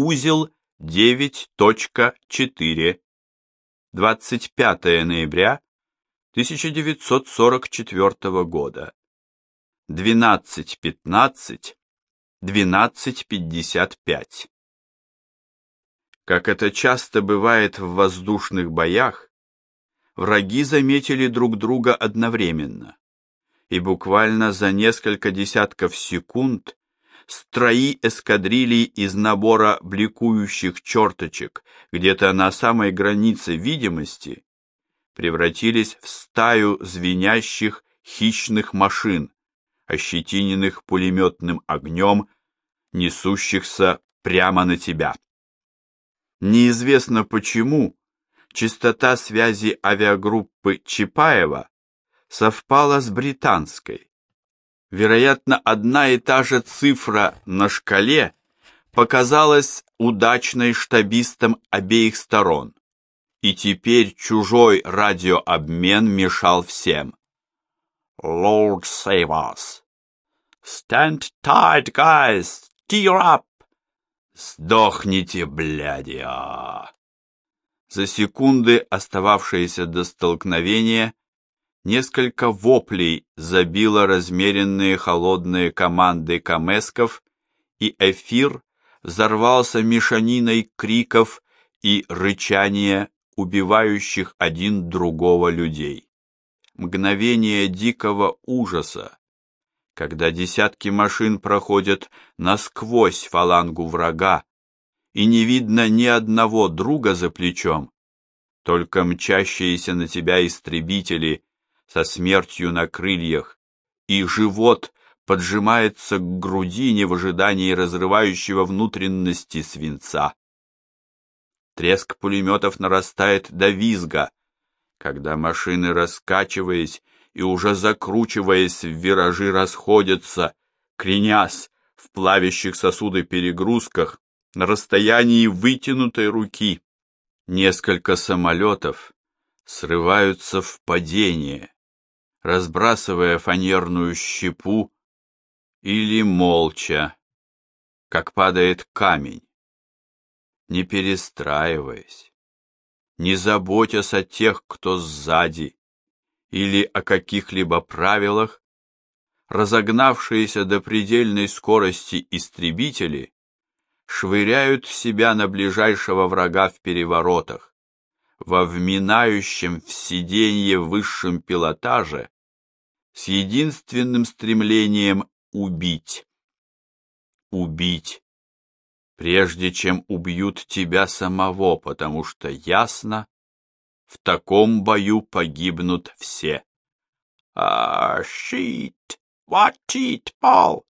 узел 9.4. 25 ноября 1944 года. 12.15, 12.55. Как это часто бывает в воздушных боях, враги заметили друг друга одновременно, и буквально за несколько десятков секунд строи эскадрилий из набора бликующих черточек где-то на самой границе видимости превратились в стаю звенящих хищных машин, ощетиненных пулеметным огнем, несущихся прямо на тебя. Неизвестно почему, частота связи авиагруппы Чапаева совпала с британской. Вероятно, одна и та же цифра на шкале показалась удачной штабистам обеих сторон, и теперь чужой радиообмен мешал всем. Lord save us. Stand tight, guys. Tear up. Сдохните, бляди. За секунды, остававшиеся до столкновения, несколько воплей забило размеренные холодные команды камесков, и эфир взорвался мешаниной криков и рычания, убивающих один другого людей. Мгновение дикого ужаса, когда десятки машин проходят насквозь фалангу врага, и не видно ни одного друга за плечом, только мчащиеся на тебя истребители со смертью на крыльях, и живот поджимается к грудине в ожидании разрывающего внутренности свинца. Треск пулеметов нарастает до визга, когда машины, раскачиваясь и уже закручиваясь в виражи, расходятся, кренясь в плавящих сосуды перегрузках на расстоянии вытянутой руки. Несколько самолетов срываются в падение, разбрасывая фанерную щепу или молча, как падает камень, не перестраиваясь, не заботясь о тех, кто сзади, или о каких-либо правилах, разогнавшиеся до предельной скорости истребители швыряют себя на ближайшего врага в переворотах, во вминающем в сиденье высшем пилотаже, с единственным стремлением убить. Убить, прежде чем убьют тебя самого, потому что ясно, в таком бою погибнут все. А, щит! What cheat, Пол?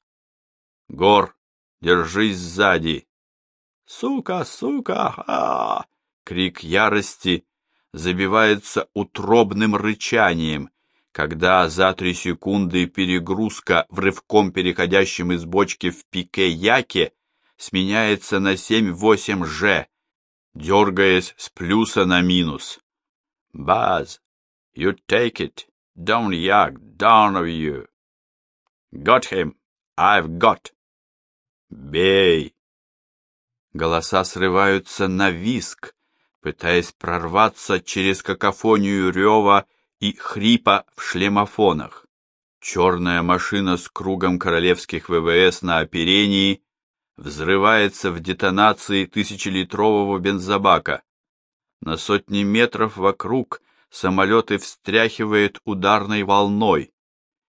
Гор, держись сзади. Сука, сука, а! Крик ярости забивается утробным рычанием, когда за три секунды перегрузка в рывком переходящем из бочки в пике яке сменяется на 7-8 Ж, дергаясь с плюса на минус. Buzz, you take it. Don't yak down of you. Got him. I've got. Бей. Голоса срываются на виск, пытаясь прорваться через какофонию рева и хрипа в шлемофонах. Черная машина с кругом королевских ВВС на оперении взрывается в детонации тысячелитрового бензобака. На сотни метров вокруг самолеты встряхивает ударной волной.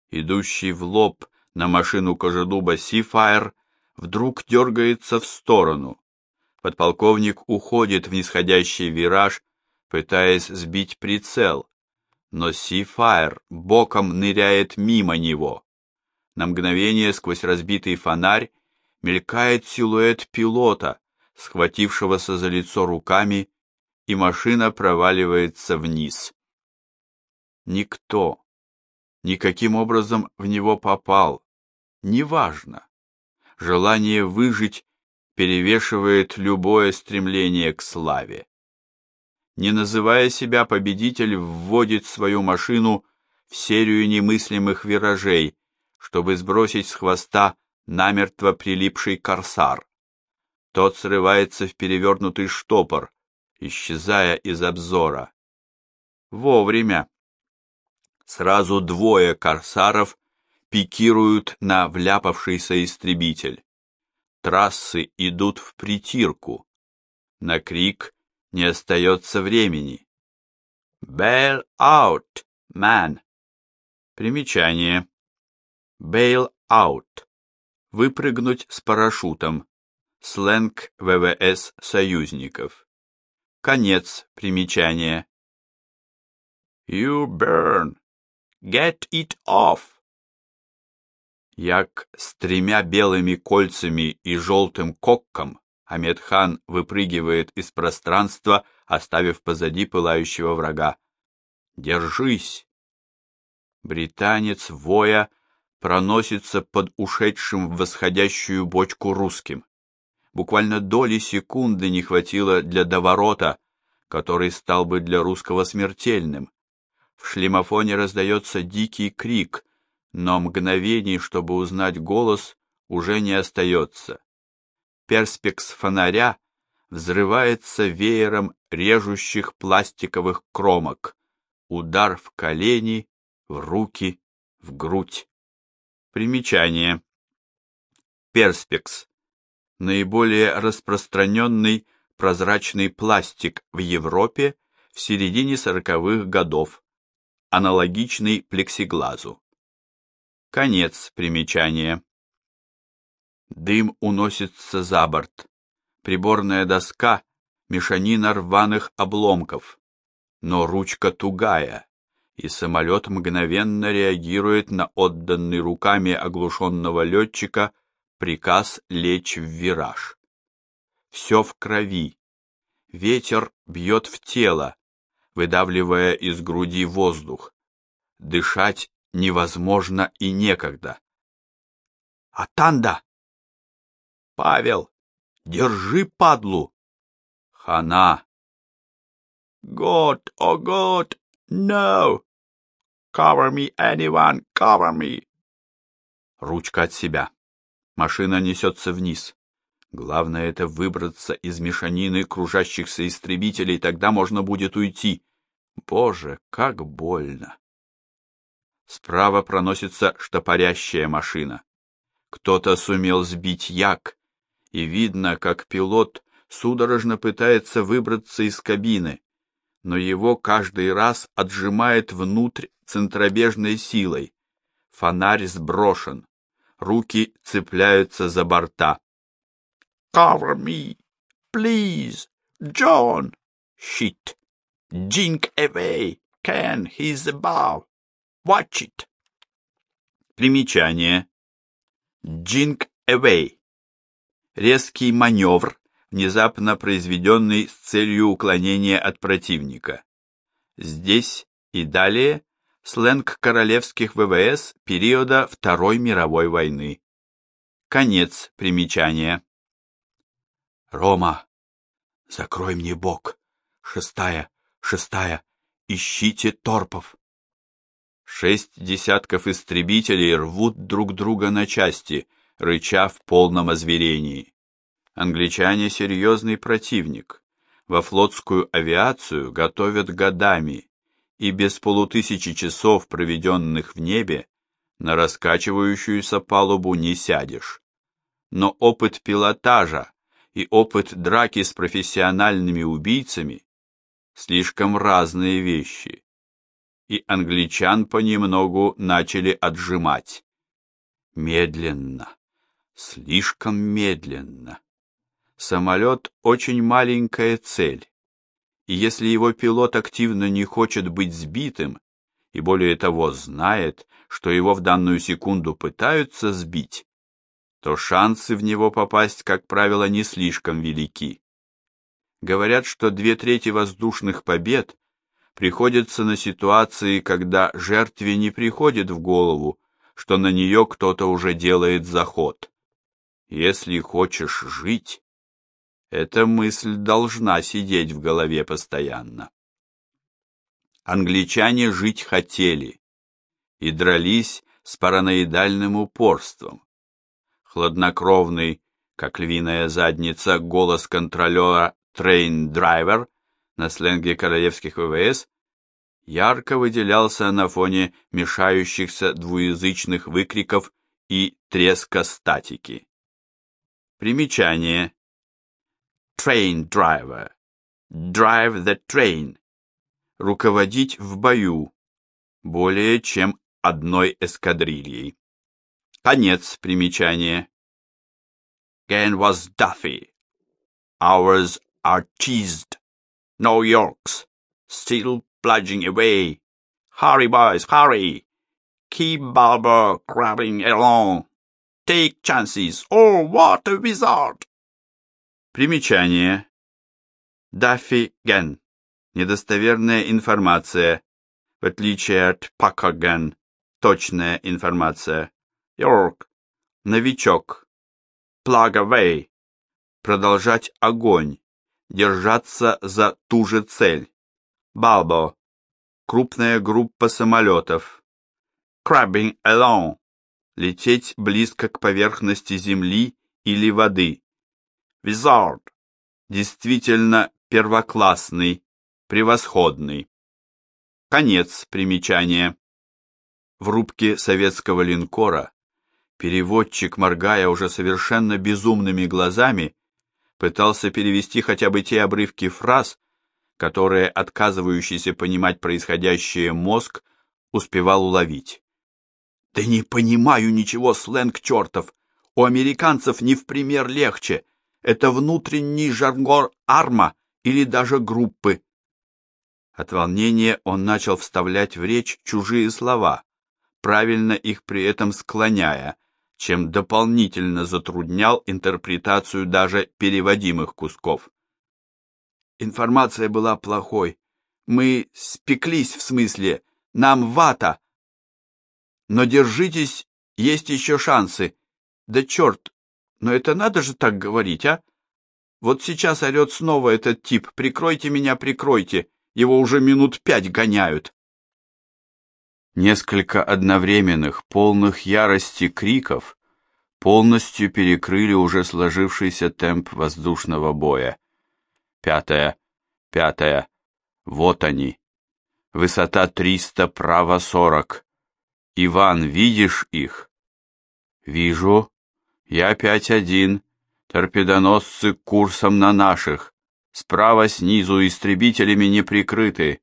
Идущий в лоб на машину кожедуба Сифайр вдруг дергается в сторону. Подполковник уходит в нисходящий вираж, пытаясь сбить прицел, но Сифайр боком ныряет мимо него. На мгновение сквозь разбитый фонарь мелькает силуэт пилота, схватившегося за лицо руками и машина проваливается вниз. Никто никаким образом в него попал, неважно. Желание выжить перевешивает любое стремление к славе. Не называя себя, победитель вводит свою машину в серию немыслимых виражей, чтобы сбросить с хвоста намертво прилипший корсар. Тот срывается в перевернутый штопор, исчезая из обзора. Вовремя. Сразу двое корсаров пикируют на вляпавшийся истребитель. Трассы идут в притирку. На крик не остается времени. «Bail out, man!» Примечание. «Bail out» — выпрыгнуть с парашютом. Сленг ВВС союзников. Конец примечания. You burn. Get it off. Як с тремя белыми кольцами и желтым кокком Амедхан выпрыгивает из пространства, оставив позади пылающего врага. «Держись!» Британец, воя, проносится под ушедшим в восходящую бочку русским. Буквально доли секунды не хватило для доворота, который стал бы для русского смертельным. В шлемофоне раздается дикий крик, но мгновений, чтобы узнать голос, уже не остается. Перспекс фонаря взрывается веером режущих пластиковых кромок. Удар в колени, в руки, в грудь. Примечание. Перспекс. Наиболее распространенный прозрачный пластик в Европе в середине сороковых годов, аналогичный плексиглазу. Конец примечания. Дым уносится за борт. Приборная доска — мешанина рваных обломков. Но ручка тугая, и самолет мгновенно реагирует на отданный руками оглушенного летчика приказ лечь в вираж. Все в крови. Ветер бьет в тело, выдавливая из груди воздух. Дышать невозможно и некогда. Атанда! Павел, держи падлу! Хана! God, oh God, no! Cover me, anyone, cover me! Ручка от себя. Машина несется вниз. Главное это выбраться из мешанины кружащихся истребителей, тогда можно будет уйти. Боже, как больно! Справа проносится штопорящая машина. Кто-то сумел сбить як, и видно, как пилот судорожно пытается выбраться из кабины, но его каждый раз отжимает внутрь центробежной силой. Фонарь сброшен, руки цепляются за борта. Cover me, please, John. Shit. Jink away. Can, he's above. Watch it. Примечание. Jink away. Резкий маневр, внезапно произведенный с целью уклонения от противника. Здесь и далее сленг королевских ВВС периода Второй мировой войны. Конец примечания. Рома, закрой мне бок. Шестая, шестая, ищите торпов. Шесть десятков истребителей рвут друг друга на части, рыча в полном озверении. Англичане серьезный противник. Во флотскую авиацию готовят годами, и без полутысячи часов, проведенных в небе, на раскачивающуюся палубу не сядешь. Но опыт пилотажа и опыт драки с профессиональными убийцами слишком разные вещи и англичан понемногу начали отжимать. Медленно, слишком медленно. Самолет — очень маленькая цель, и если его пилот активно не хочет быть сбитым, и более того знает, что его в данную секунду пытаются сбить, то шансы в него попасть, как правило, не слишком велики. Говорят, что две трети воздушных побед приходится на ситуации, когда жертве не приходит в голову, что на нее кто-то уже делает заход. Если хочешь жить, эта мысль должна сидеть в голове постоянно. Англичане жить хотели и дрались с параноидальным упорством. Хладнокровный как львиная задница, голос контролера «Train Driver» на сленге королевских ВВС ярко выделялся на фоне мешающихся двуязычных выкриков и треска статики. Примечание. Train driver. Drive the train. Руководить в бою. Более чем одной эскадрильей. Конец примечания. Gan was Duffy. Ours are cheesed. No Yorks. Still plunging away. Hurry, boys, hurry! Keep Balber grabbing along. Take chances. Oh, what a wizard! Примечание. Даффи Ген. Недостоверная информация. В отличие от Пакаген. Точная информация. Йорк. Новичок. Plug away. Продолжать огонь. Держаться за ту же цель. Балбо. Крупная группа самолетов. Crabbing along. Лететь близко к поверхности земли или воды. Wizard. Действительно первоклассный, превосходный. Конец примечания. В рубке советского линкора переводчик, моргая уже совершенно безумными глазами, пытался перевести хотя бы те обрывки фраз, которые отказывающийся понимать происходящее мозг успевал уловить. «Да не понимаю ничего, сленг чертов! У американцев не в пример легче. Это внутренний жаргон арма или даже группы». От волнения он начал вставлять в речь чужие слова, правильно их при этом склоняя, чем дополнительно затруднял интерпретацию даже переводимых кусков. Информация была плохой. Мы спеклись, в смысле, нам вата. Но держитесь, есть еще шансы. Да черт, но это надо же так говорить, а? Вот сейчас орет снова этот тип. Прикройте меня, прикройте. Его уже минут пять гоняют. Несколько одновременных, полных ярости криков полностью перекрыли уже сложившийся темп воздушного боя. Пятая. Пятая. Вот они. Высота триста, право сорок. Иван, видишь их? Вижу. Я пять один. Торпедоносцы курсом на наших. Справа снизу истребителями не прикрыты.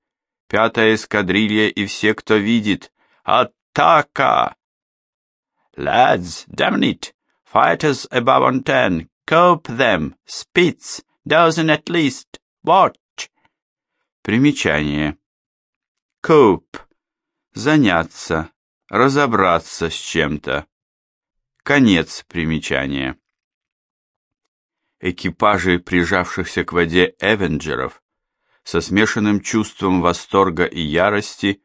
Пятая эскадрилья и все, кто видит. Атака! Lads, damn it! Fighters above on ten. Cope them. Spitz. Dozen at least. Watch. Примечание. Cope. Заняться. Разобраться с чем-то. Конец примечания. Экипажи прижавшихся к воде эвенджеров со смешанным чувством восторга и ярости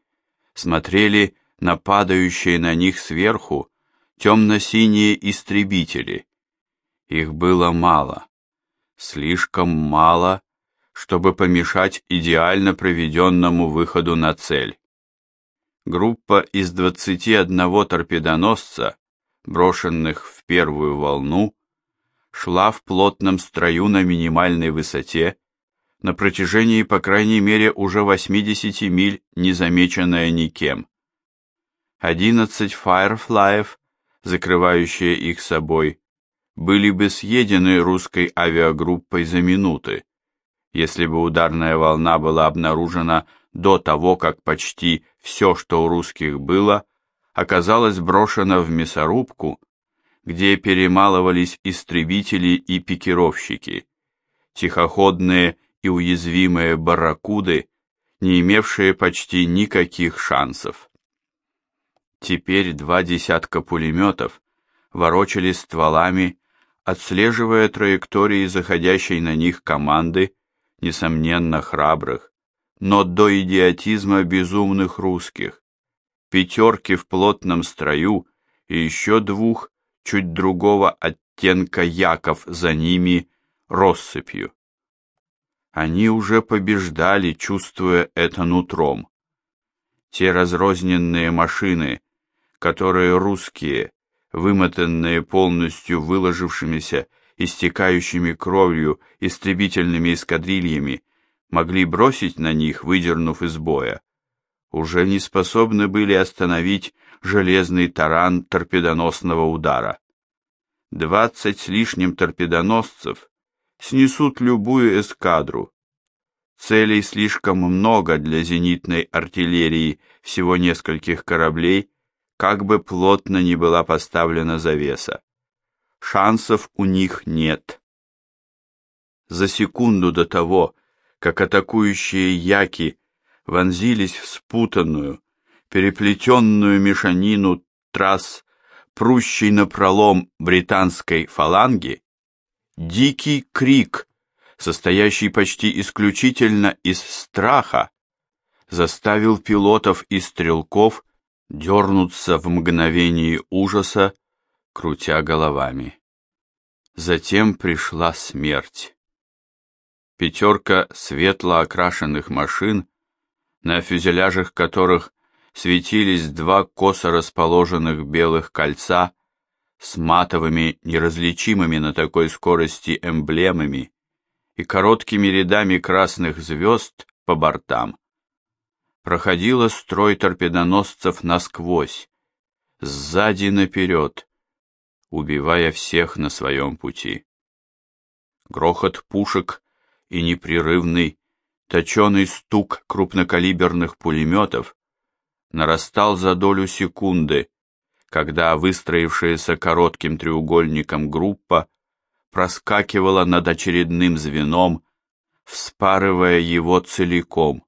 смотрели на падающие на них сверху темно-синие истребители. Их было мало слишком мало, чтобы помешать идеально проведенному выходу на цель. Группа из 21 торпедоносца, брошенных в первую волну, шла в плотном строю на минимальной высоте, на протяжении, по крайней мере, уже 80 миль, незамеченная никем. 11 фаерфлаев, закрывающие их собой, были бы съедены русской авиагруппой за минуты, если бы ударная волна была обнаружена до того, как почти все, что у русских было, оказалось брошено в мясорубку, где перемалывались истребители и пикировщики, тихоходные и уязвимые барракуды, не имевшие почти никаких шансов. Теперь два десятка пулеметов ворочали стволами отслеживая траектории заходящей на них команды, несомненно храбрых, но до идиотизма безумных русских, пятерки в плотном строю и еще двух чуть другого оттенка яков за ними россыпью. Они уже побеждали, чувствуя это нутром. Те разрозненные машины, которые русские вымотанные полностью выложившимися истекающими кровью истребительными эскадрильями, могли бросить на них, выдернув из боя, уже не способны были остановить железный таран торпедоносного удара. Двадцать с лишним торпедоносцев снесут любую эскадру. Целей слишком много для зенитной артиллерии всего нескольких кораблей, как бы плотно ни была поставлена завеса. Шансов у них нет. За секунду до того, как атакующие яки вонзились в спутанную, переплетенную мешанину трасс, прущей напролом британской фаланги, дикий крик, состоящий почти исключительно из страха, заставил пилотов и стрелков дернуться в мгновении ужаса, крутя головами. Затем пришла смерть. Пятерка светло окрашенных машин, на фюзеляжах которых светились два косо расположенных белых кольца с матовыми, неразличимыми на такой скорости эмблемами и короткими рядами красных звезд по бортам, проходила строй торпедоносцев насквозь, сзади наперед, убивая всех на своем пути. Грохот пушек и непрерывный, точеный стук крупнокалиберных пулеметов нарастал за долю секунды, когда выстроившаяся коротким треугольником группа проскакивала над очередным звеном, вспарывая его целиком.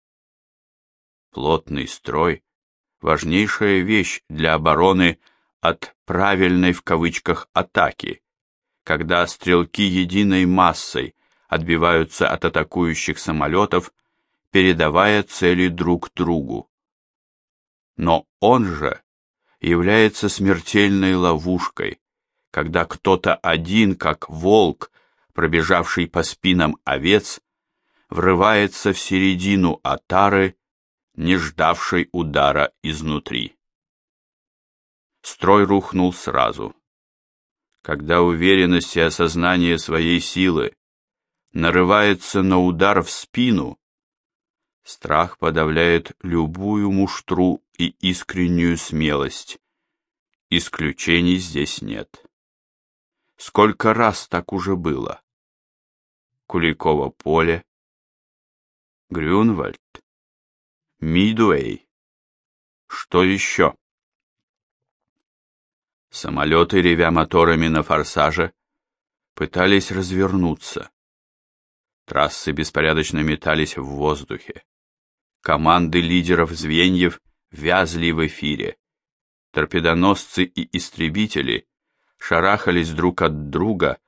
Плотный строй — важнейшая вещь для обороны от «правильной» в кавычках атаки, когда стрелки единой массой отбиваются от атакующих самолетов, передавая цели друг другу. Но он же является смертельной ловушкой, когда кто-то один, как волк, пробежавший по спинам овец, врывается в середину отары, не ждавшей удара изнутри. Строй рухнул сразу. Когда уверенность и осознание своей силы нарывается на удар в спину, страх подавляет любую муштру и искреннюю смелость. Исключений здесь нет. Сколько раз так уже было? Куликово поле, Грюнвальд, Мидуэй. Что еще? Самолеты, ревя моторами на форсаже, пытались развернуться. Трассы беспорядочно метались в воздухе. Команды лидеров звеньев вязли в эфире. Торпедоносцы и истребители шарахались друг от друга,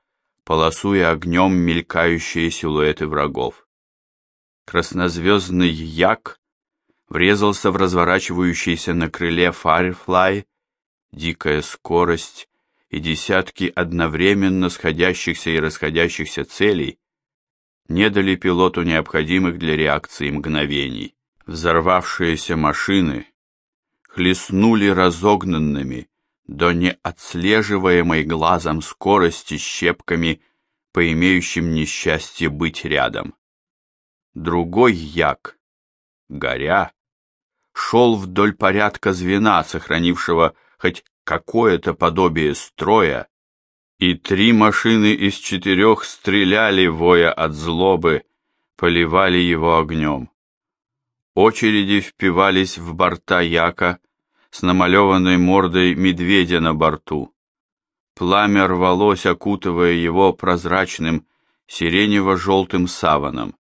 полосуя огнем мелькающие силуэты врагов. Краснозвездный як врезался в разворачивающийся на крыле Firefly, дикая скорость и десятки одновременно сходящихся и расходящихся целей не дали пилоту необходимых для реакции мгновений. Взорвавшиеся машины хлестнули разогнанными до неотслеживаемой глазом скорости щепками по имеющим несчастье быть рядом. Другой як, горя, шел вдоль порядка звена, сохранившего хоть какое-то подобие строя, и три машины из четырех стреляли, воя от злобы, поливали его огнем. Очереди впивались в борта яка с намалеванной мордой медведя на борту. Пламя рвалось, окутывая его прозрачным сиренево-желтым саваном.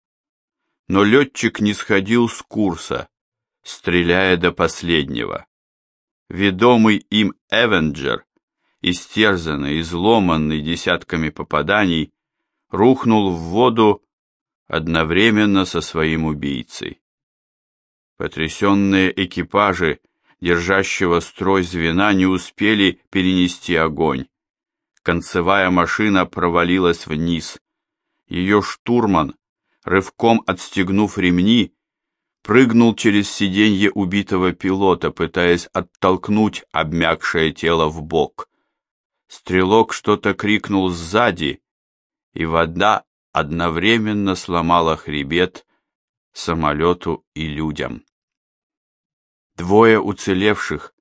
Но летчик не сходил с курса, стреляя до последнего. Ведомый им Эвенджер истерзанный, изломанный десятками попаданий, рухнул в воду одновременно со своим убийцей. Потрясенные экипажи, держащего строй звена, не успели перенести огонь. Концевая машина провалилась вниз. Ее штурман, рывком отстегнув ремни, прыгнул через сиденье убитого пилота, пытаясь оттолкнуть обмякшее тело в бок. Стрелок что-то крикнул сзади, и вода одновременно сломала хребет самолету и людям. Двое уцелевших,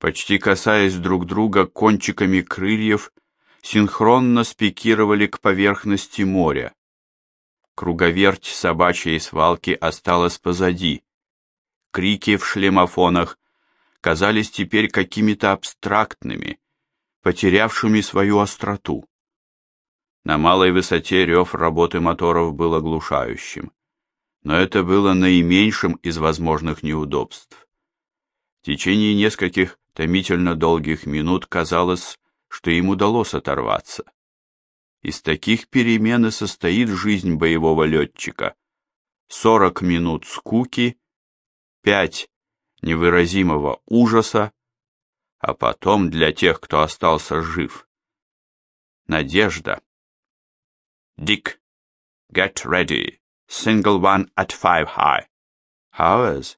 почти касаясь друг друга кончиками крыльев, синхронно спикировали к поверхности моря. Круговерть собачьей свалки осталась позади. Крики в шлемофонах казались теперь какими-то абстрактными, потерявшими свою остроту. На малой высоте рев работы моторов был оглушающим, но это было наименьшим из возможных неудобств. В течение нескольких томительно долгих минут казалось, что им удалось оторваться. Из таких перемен и состоит жизнь боевого летчика. Сорок минут скуки, пять невыразимого ужаса, а потом для тех, кто остался жив. Надежда. Dick, get ready. Single one at five high. Hours?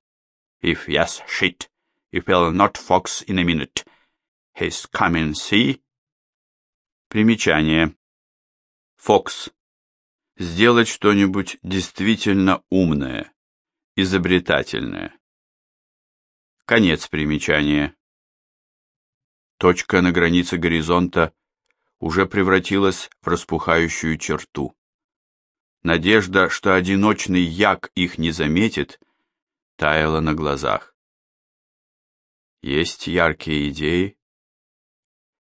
If yes, shit. If will not fox in a minute. He's coming, see? Примечание. Фокс. Сделать что-нибудь действительно умное, изобретательное. Конец примечания. Точка на границе горизонта уже превратилась в распухающую черту. Надежда, что одиночный як их не заметит, таяла на глазах. Есть яркие идеи.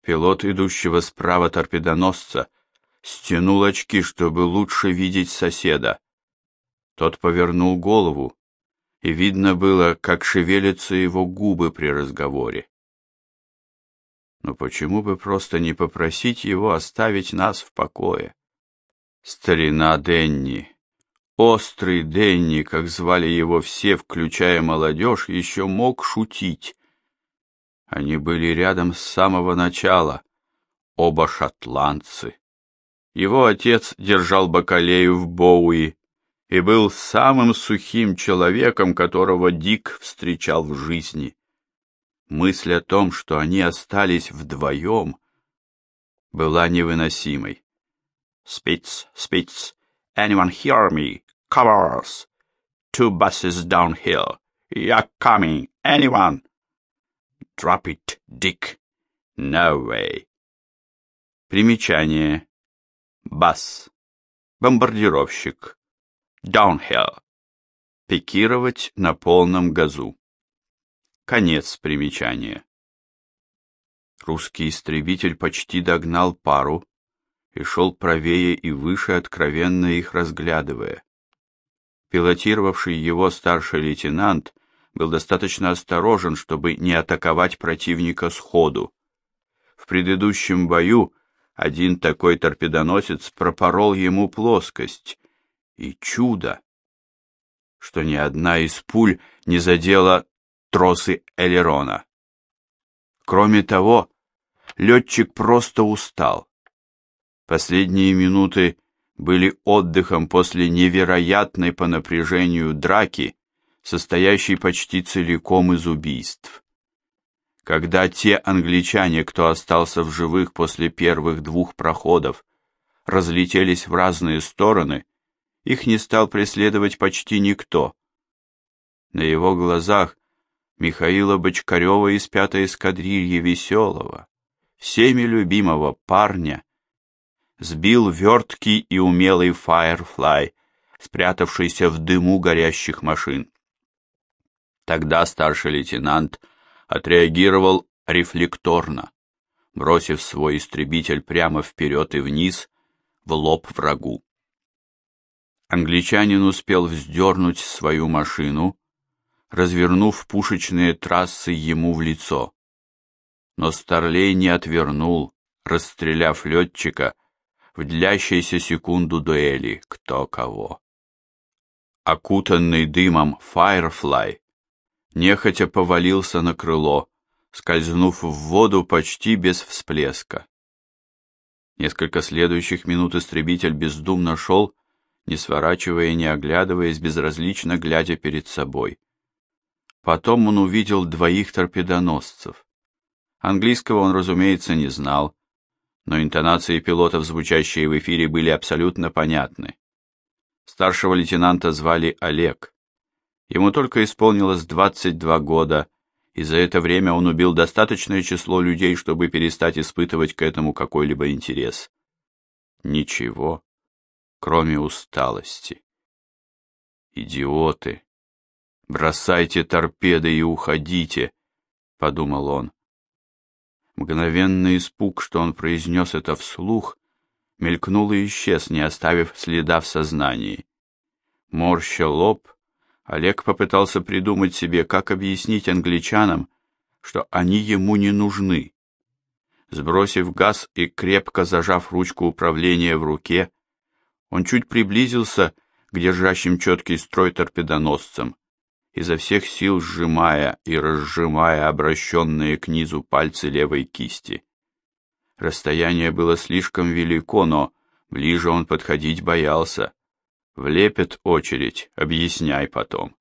Пилот идущего справа торпедоносца стянул очки, чтобы лучше видеть соседа. Тот повернул голову, и видно было, как шевелятся его губы при разговоре. Но почему бы просто не попросить его оставить нас в покое? Старина Денни, острый Денни, как звали его все, включая молодежь, еще мог шутить. Они были рядом с самого начала, оба шотландцы. Его отец держал бакалею в Боуи и был самым сухим человеком, которого Дик встречал в жизни. Мысль о том, что они остались вдвоем, была невыносимой. «Spitz, Spitz, anyone hear me? Covers! Two buses downhill. You're coming, anyone?» «Drop it, Dick. No way». Примечание. Бас. Бомбардировщик. Downhill. Пикировать на полном газу. Конец примечания. Русский истребитель почти догнал пару и шел правее и выше, откровенно их разглядывая. Пилотировавший его старший лейтенант был достаточно осторожен, чтобы не атаковать противника сходу. В предыдущем бою один такой торпедоносец пропорол ему плоскость, и чудо, что ни одна из пуль не задела тросы элерона. Кроме того, летчик просто устал. Последние минуты были отдыхом после невероятной по напряжению драки, состоящей почти целиком из убийств. Когда те англичане, кто остался в живых после первых двух проходов, разлетелись в разные стороны, их не стал преследовать почти никто. На его глазах Михаила Бочкарева из пятой эскадрильи Веселого, всеми любимого парня, сбил верткий и умелый Firefly, спрятавшийся в дыму горящих машин. Тогда старший лейтенант отреагировал рефлекторно, бросив свой истребитель прямо вперед и вниз, в лоб врагу. Англичанин успел вздернуть свою машину, развернув пушечные трассы ему в лицо. Но Старлей не отвернул, расстреляв летчика в длящейся секунду дуэли кто кого. Окутанный дымом Firefly нехотя повалился на крыло, скользнув в воду почти без всплеска. Несколько следующих минут истребитель бездумно шел, не сворачивая и не оглядываясь, безразлично глядя перед собой. Потом он увидел двоих торпедоносцев. Английского он, разумеется, не знал, но интонации пилотов, звучащие в эфире, были абсолютно понятны. Старшего лейтенанта звали Олег. Ему только исполнилось 22 года, и за это время он убил достаточное число людей, чтобы перестать испытывать к этому какой-либо интерес. Ничего, кроме усталости. Идиоты! Бросайте торпеды и уходите, — подумал он. Мгновенный испуг, что он произнес это вслух, мелькнул и исчез, не оставив следа в сознании. Морща лоб, Олег попытался придумать себе, как объяснить англичанам, что они ему не нужны. Сбросив газ и крепко зажав ручку управления в руке, он чуть приблизился к держащим четкий строй торпедоносцам, изо всех сил сжимая и разжимая обращенные к низу пальцы левой кисти. Расстояние было слишком велико, но ближе он подходить боялся. Влепит очередь, объясняй потом.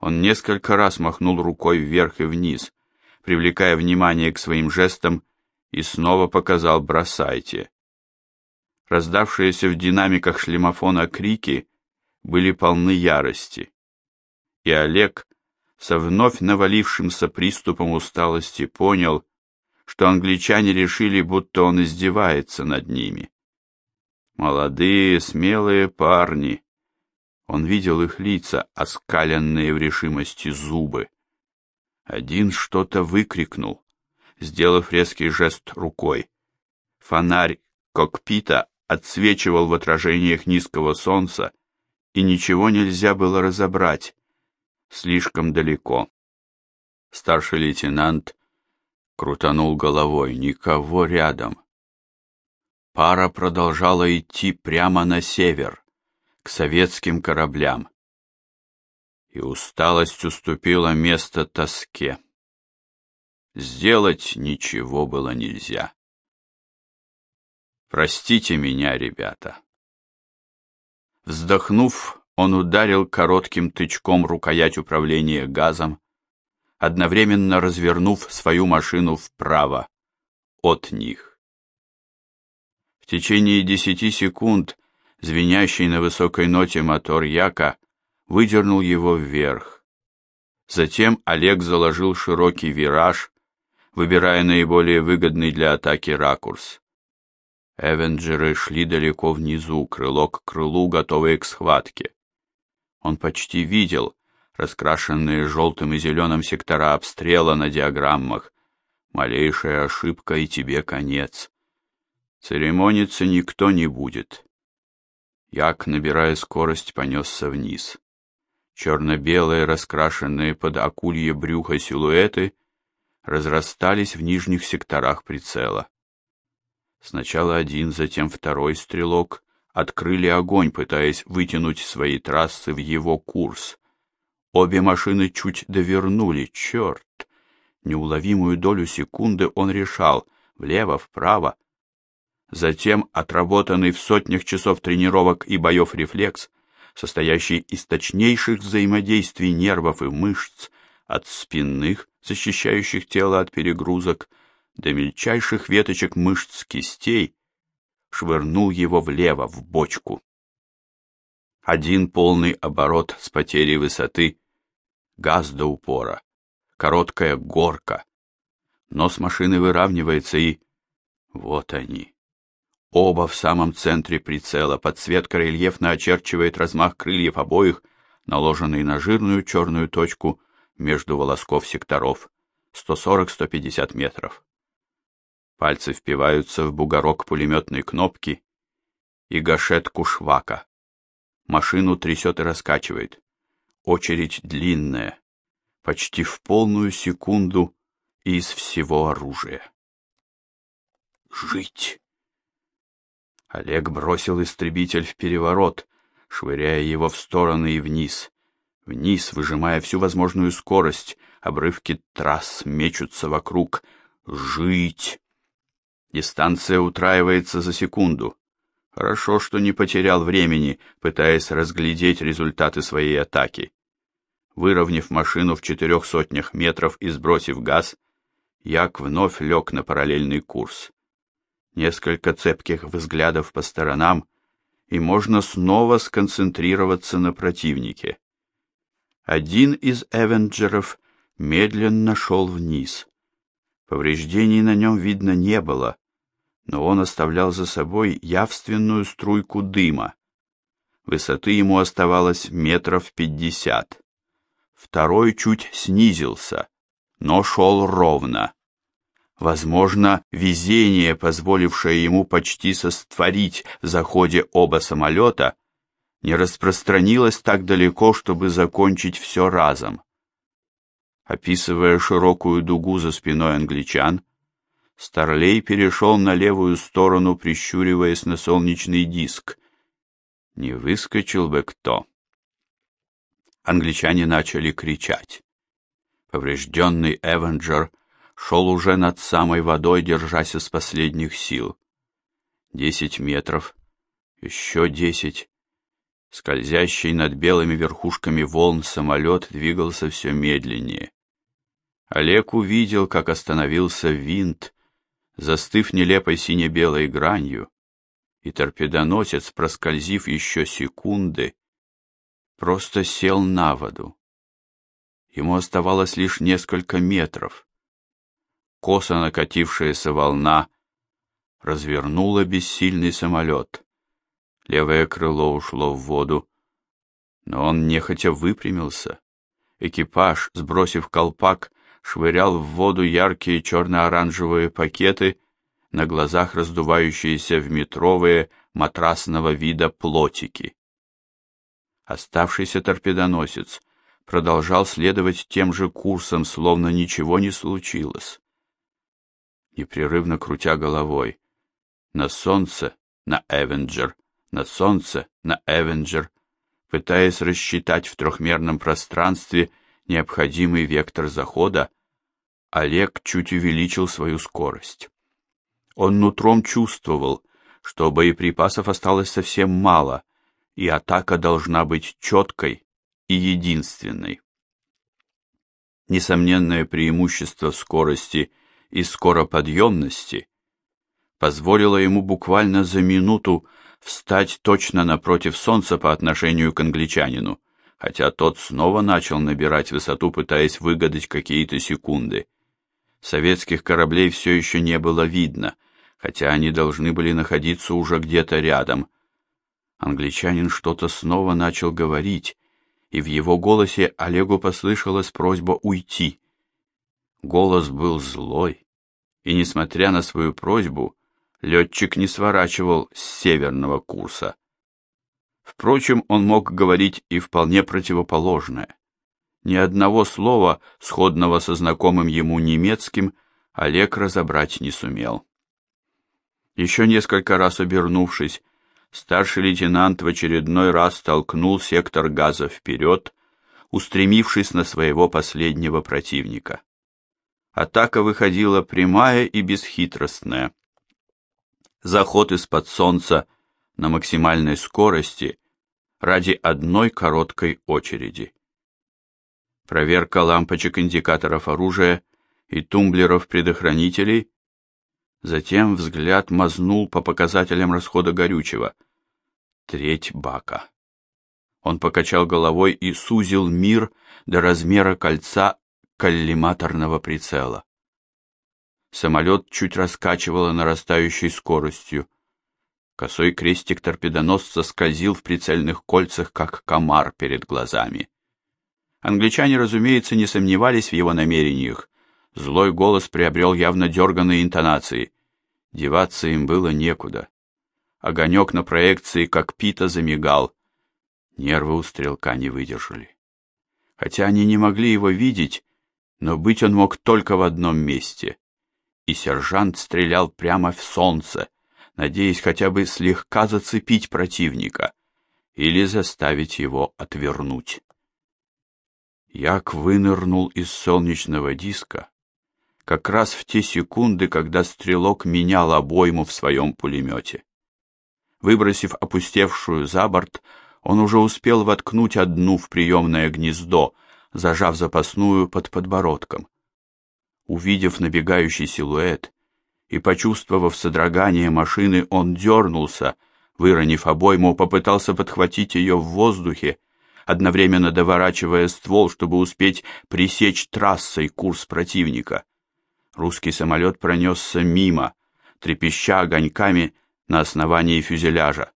Он несколько раз махнул рукой вверх и вниз, привлекая внимание к своим жестам, и снова показал «бросайте». Раздавшиеся в динамиках шлемофона крики были полны ярости. И Олег, со вновь навалившимся приступом усталости, понял, что англичане решили, будто он издевается над ними. Молодые, смелые парни. Он видел их лица, оскаленные в решимости зубы. Один что-то выкрикнул, сделав резкий жест рукой. Фонарь кокпита отсвечивал в отражениях низкого солнца, и ничего нельзя было разобрать. Слишком далеко. Старший лейтенант крутанул головой. Никого рядом. Пара продолжала идти прямо на север, к советским кораблям. И усталость уступила место тоске. Сделать ничего было нельзя. Простите меня, ребята. Вздохнув, он ударил коротким тычком рукоять управления газом, одновременно развернув свою машину вправо от них течение десяти секунд звенящий на высокой ноте мотор Яка выдернул его вверх. Затем Олег заложил широкий вираж, выбирая наиболее выгодный для атаки ракурс. Эвенджеры шли далеко внизу, крыло к крылу, готовые к схватке. Он почти видел раскрашенные желтым и зеленым сектора обстрела на диаграммах. Малейшая ошибка, и тебе конец. Церемониться никто не будет. Як, набирая скорость, понесся вниз. Черно-белые, раскрашенные под акулье брюхо силуэты разрастались в нижних секторах прицела. Сначала один, затем второй стрелок открыли огонь, пытаясь вытянуть свои трассы в его курс. Обе машины чуть довернули, черт! Неуловимую долю секунды он решал, влево, вправо, Затем отработанный в сотнях часов тренировок и боев рефлекс, состоящий из точнейших взаимодействий нервов и мышц, от спинных, защищающих тело от перегрузок, до мельчайших веточек мышц кистей, швырнул его влево, в бочку. Один полный оборот с потерей высоты, газ до упора, короткая горка. Нос машины выравнивается и... Вот они, Оба в самом центре прицела, подсветка рельефно очерчивает размах крыльев обоих, наложенный на жирную черную точку между волосков секторов, 140-150 метров. Пальцы впиваются в бугорок пулеметной кнопки и гашетку швака. Машину трясет и раскачивает. Очередь длинная, почти в полную секунду из всего оружия. Жить! Олег бросил истребитель в переворот, швыряя его в стороны и вниз. Вниз, выжимая всю возможную скорость, обрывки трасс мечутся вокруг. Жить! Дистанция утраивается за секунду. Хорошо, что не потерял времени, пытаясь разглядеть результаты своей атаки. Выровняв машину в четырех сотнях метров и сбросив газ, Як вновь лег на параллельный курс. несколько цепких взглядов по сторонам, и можно снова сконцентрироваться на противнике. Один из Эвенджеров медленно шел вниз. Повреждений на нем видно не было, но он оставлял за собой явственную струйку дыма. Высоты ему оставалось метров пятьдесят. Второй чуть снизился, но шел ровно. Возможно, везение, позволившее ему почти состворить в заходе оба самолета, не распространилось так далеко, чтобы закончить все разом. Описывая широкую дугу за спиной англичан, Старлей перешел на левую сторону, прищуриваясь на солнечный диск. Не выскочил бы кто. Англичане начали кричать. Поврежденный Эвенджер шел уже над самой водой, держась из последних сил. Десять метров, еще десять. Скользящий над белыми верхушками волн самолет двигался все медленнее. Олег увидел, как остановился винт, застыв нелепой сине-белой гранью, и торпедоносец, проскользив еще секунды, просто сел на воду. Ему оставалось лишь несколько метров. Косо накатившаяся волна развернула бессильный самолет. Левое крыло ушло в воду, но он нехотя выпрямился. Экипаж, сбросив колпак, швырял в воду яркие черно-оранжевые пакеты, на глазах раздувающиеся в метровые матрасного вида плотики. Оставшийся торпедоносец продолжал следовать тем же курсом, словно ничего не случилось непрерывно крутя головой. На солнце, на Эвенджер, на солнце, на Эвенджер, пытаясь рассчитать в трехмерном пространстве необходимый вектор захода, Олег чуть увеличил свою скорость. Он нутром чувствовал, что боеприпасов осталось совсем мало, и атака должна быть четкой и единственной. Несомненное преимущество скорости и скороподъемности позволило ему буквально за минуту встать точно напротив солнца по отношению к англичанину, хотя тот снова начал набирать высоту, пытаясь выгадать какие-то секунды. Советских кораблей все еще не было видно, хотя они должны были находиться уже где-то рядом. Англичанин что-то снова начал говорить, и в его голосе Олегу послышалась просьба уйти. Голос был злой, и, несмотря на свою просьбу, летчик не сворачивал с северного курса. Впрочем, он мог говорить и вполне противоположное. Ни одного слова, сходного со знакомым ему немецким, Олег разобрать не сумел. Еще несколько раз обернувшись, старший лейтенант в очередной раз толкнул сектор газа вперед, устремившись на своего последнего противника атака выходила прямая и бесхитростная. Заход из-под солнца на максимальной скорости ради одной короткой очереди. Проверка лампочек индикаторов оружия и тумблеров-предохранителей, затем взгляд мазнул по показателям расхода горючего. Треть бака. Он покачал головой и сузил мир до размера кольца коллиматорного прицела. Самолет чуть раскачивало нарастающей скоростью. Косой крестик торпедоносца скользил в прицельных кольцах, как комар перед глазами. Англичане, разумеется, не сомневались в его намерениях. Злой голос приобрел явно дерганные интонации. Деваться им было некуда. Огонек на проекции, как пита, замигал. Нервы у стрелка не выдержали. Хотя они не могли его видеть, но быть он мог только в одном месте. И сержант стрелял прямо в солнце, надеясь хотя бы слегка зацепить противника или заставить его отвернуть. Як вынырнул из солнечного диска как раз в те секунды, когда стрелок менял обойму в своем пулемете. Выбросив опустевшую за борт, он уже успел воткнуть одну в приемное гнездо, зажав запасную под подбородком. Увидев набегающий силуэт и, почувствовав содрогание машины, он дернулся, выронив обойму, попытался подхватить ее в воздухе, одновременно доворачивая ствол, чтобы успеть пресечь трассой курс противника. Русский самолет пронесся мимо, трепеща огоньками на основании фюзеляжа.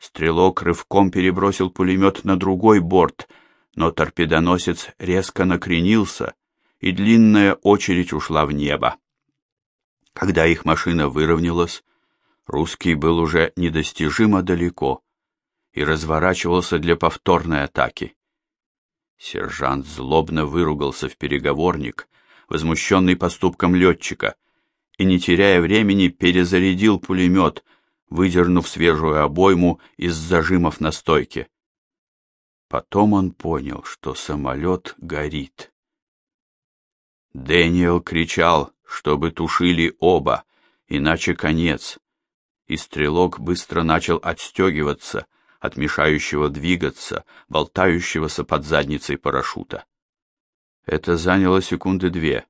Стрелок рывком перебросил пулемет на другой борт, но торпедоносец резко накренился, и длинная очередь ушла в небо. Когда их машина выровнялась, русский был уже недостижимо далеко и разворачивался для повторной атаки. Сержант злобно выругался в переговорник, возмущенный поступком летчика, и, не теряя времени, перезарядил пулемет, выдернув свежую обойму из зажимов на стойке. Потом он понял, что самолет горит. Дэниел кричал, чтобы тушили оба, иначе конец. И стрелок быстро начал отстегиваться от мешающего двигаться, болтающегося под задницей парашюта. Это заняло секунды две.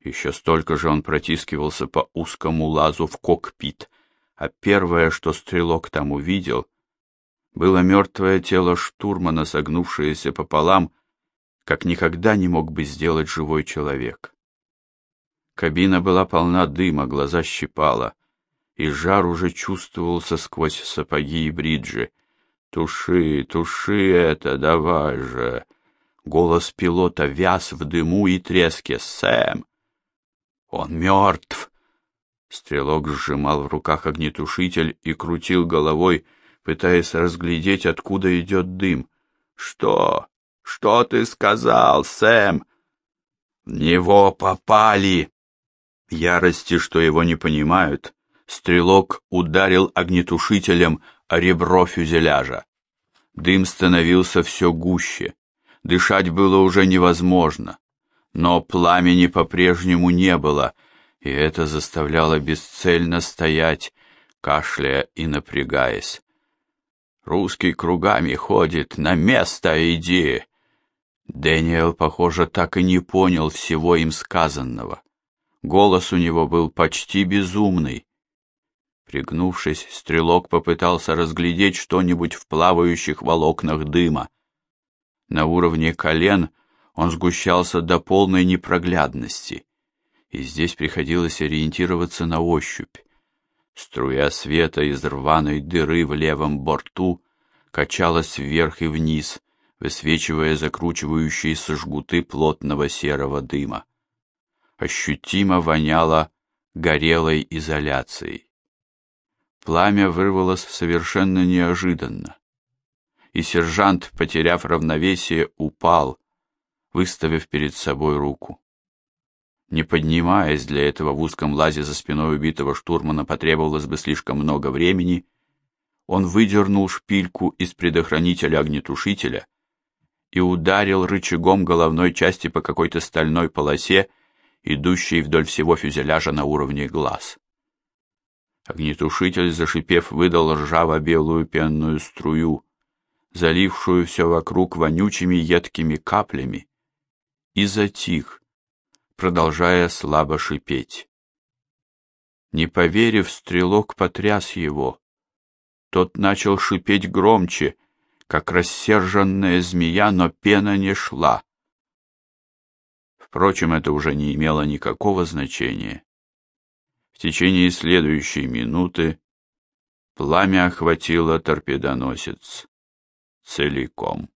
Еще столько же он протискивался по узкому лазу в кокпит, а первое, что стрелок там увидел, было мертвое тело штурмана, согнувшееся пополам, как никогда не мог бы сделать живой человек. Кабина была полна дыма, глаза щипала, и жар уже чувствовался сквозь сапоги и бриджи. «Туши, туши это, давай же!» Голос пилота вяз в дыму и треске. «Сэм!» «Он мертв!» Стрелок сжимал в руках огнетушитель и крутил головой, пытаясь разглядеть, откуда идет дым. «Что? Что ты сказал, Сэм?» «В него попали!» Ярости, что его не понимают, стрелок ударил огнетушителем о ребро фюзеляжа. Дым становился все гуще. Дышать было уже невозможно. Но пламени по-прежнему не было, и это заставляло бесцельно стоять, кашляя и напрягаясь. «Русский кругами ходит, на место иди!» Дэниел, похоже, так и не понял всего им сказанного. Голос у него был почти безумный. Пригнувшись, стрелок попытался разглядеть что-нибудь в плавающих волокнах дыма. На уровне колен он сгущался до полной непроглядности, и здесь приходилось ориентироваться на ощупь. Струя света из рваной дыры в левом борту качалась вверх и вниз, высвечивая закручивающиеся жгуты плотного серого дыма ощутимо воняло горелой изоляцией. Пламя вырвалось совершенно неожиданно, и сержант, потеряв равновесие, упал, выставив перед собой руку. Не поднимаясь для этого в узком лазе за спиной убитого штурмана потребовалось бы слишком много времени, он выдернул шпильку из предохранителя огнетушителя и ударил рычагом головной части по какой-то стальной полосе, идущей вдоль всего фюзеляжа на уровне глаз. Огнетушитель, зашипев, выдал ржаво-белую пенную струю, залившую все вокруг вонючими едкими каплями, и затих, продолжая слабо шипеть. Не поверив, стрелок потряс его. Тот начал шипеть громче, как рассерженная змея, но пена не шла. Впрочем, это уже не имело никакого значения. В течение следующей минуты пламя охватило торпедоносец целиком.